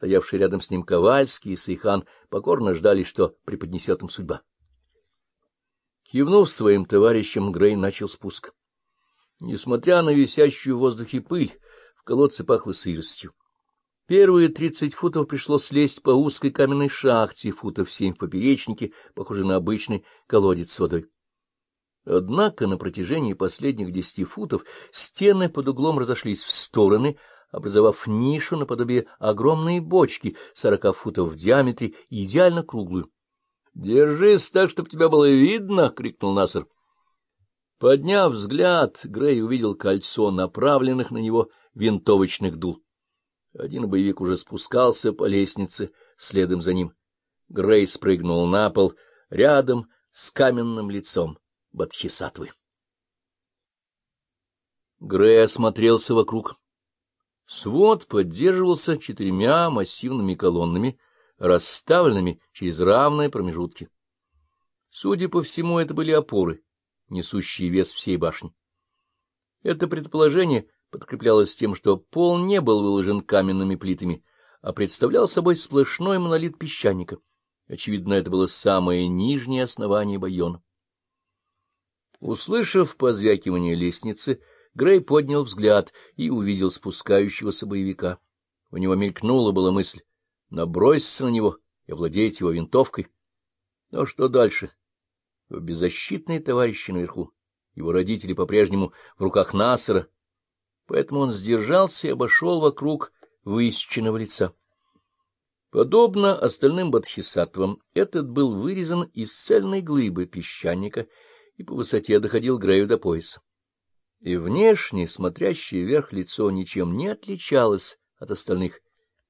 Стоявшие рядом с ним Ковальский и Сейхан покорно ждали, что преподнесет им судьба. Кивнув своим товарищам, Грей начал спуск. Несмотря на висящую в воздухе пыль, в колодце пахло сыростью. Первые тридцать футов пришлось слезть по узкой каменной шахте, футов семь в поперечнике, похожей на обычный колодец с водой. Однако на протяжении последних десяти футов стены под углом разошлись в стороны, образовав нишу наподобие огромной бочки, сорока футов в диаметре и идеально круглую. — Держись так, чтобы тебя было видно! — крикнул Насер. Подняв взгляд, Грей увидел кольцо направленных на него винтовочных дул. Один боевик уже спускался по лестнице, следом за ним. Грей спрыгнул на пол рядом с каменным лицом Бадхисатвы. Грей осмотрелся вокруг. Свод поддерживался четырьмя массивными колоннами, расставленными через равные промежутки. Судя по всему, это были опоры, несущие вес всей башни. Это предположение подкреплялось тем, что пол не был выложен каменными плитами, а представлял собой сплошной монолит песчаника. Очевидно, это было самое нижнее основание байона. Услышав позвякивание лестницы, Грей поднял взгляд и увидел спускающегося боевика. У него мелькнула была мысль наброситься на него и овладеть его винтовкой. Но что дальше? Его беззащитные товарищи наверху, его родители по-прежнему в руках Насара, поэтому он сдержался и обошел вокруг высеченного лица. Подобно остальным бодхисаттвам, этот был вырезан из цельной глыбы песчаника и по высоте доходил Грею до пояса. И внешне, смотрящее вверх лицо, ничем не отличалось от остальных.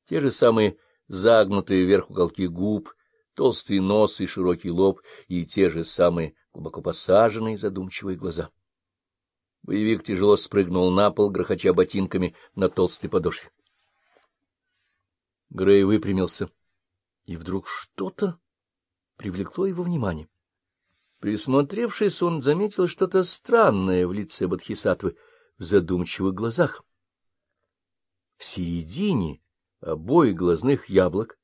Те же самые загнутые вверх уголки губ, толстый нос и широкий лоб, и те же самые глубоко посаженные задумчивые глаза. Боевик тяжело спрыгнул на пол, грохоча ботинками на толстой подошве. Грей выпрямился, и вдруг что-то привлекло его внимание. Присмотревшись, он заметил что-то странное в лице Бадхисатвы, в задумчивых глазах. В середине обоих глазных яблок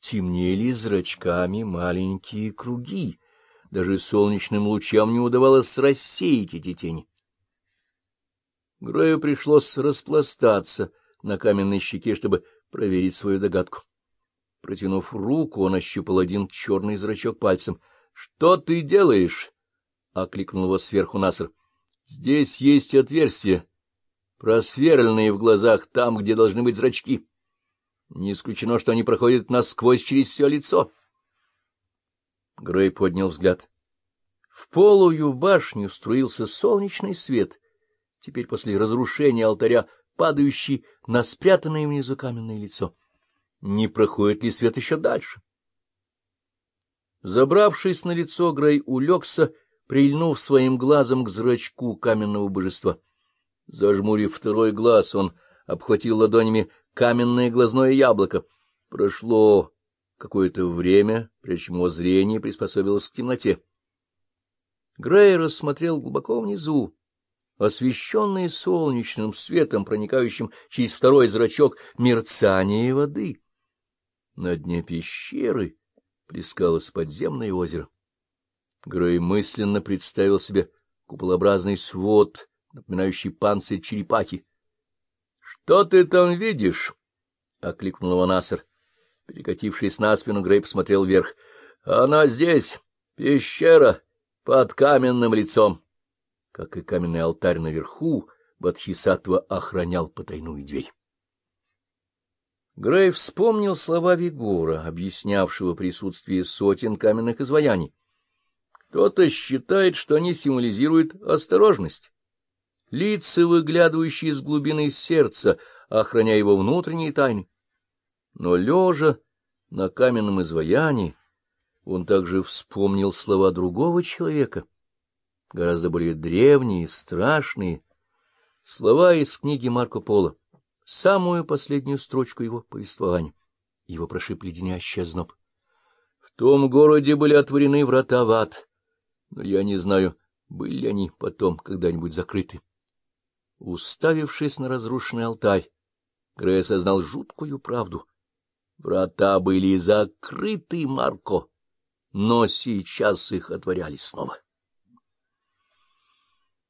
темнели зрачками маленькие круги. Даже солнечным лучам не удавалось рассеять эти тени. Грою пришлось распластаться на каменной щеке, чтобы проверить свою догадку. Протянув руку, он ощупал один черный зрачок пальцем —— Что ты делаешь? — окликнул его сверху Наср. — Здесь есть отверстия, просверленные в глазах там, где должны быть зрачки. Не исключено, что они проходят насквозь через все лицо. Грей поднял взгляд. В полую башню струился солнечный свет, теперь после разрушения алтаря, падающий на спрятанное внизу каменное лицо. Не проходит ли свет еще дальше? Забравшись на лицо, Грей улегся, прильнув своим глазом к зрачку каменного божества. Зажмурив второй глаз, он обхватил ладонями каменное глазное яблоко. Прошло какое-то время, прежде чем его зрение приспособилось к темноте. Грей рассмотрел глубоко внизу, освещенный солнечным светом, проникающим через второй зрачок, мерцание воды. На дне пещеры плескалось подземное озеро. Грей мысленно представил себе куполообразный свод, напоминающий панцирь черепахи. — Что ты там видишь? — окликнул его Насар. Перекатившись на спину, Грей посмотрел вверх. — Она здесь, пещера, под каменным лицом. Как и каменный алтарь наверху, Бадхисатва охранял потайную дверь. Грей вспомнил слова Вигора, объяснявшего присутствие сотен каменных изваяний. Кто-то считает, что они символизируют осторожность. Лица, выглядывающие из глубины сердца, охраняя его внутренние тайны. Но, лежа на каменном изваянии, он также вспомнил слова другого человека, гораздо более древние, страшные, слова из книги Марко Поло самую последнюю строчку его повествования. Его прошиб леденящий озноб. В том городе были отворены врата в ад, но я не знаю, были ли они потом когда-нибудь закрыты. Уставившись на разрушенный алтарь, Грей осознал жуткую правду. Врата были закрыты, Марко, но сейчас их отворяли снова.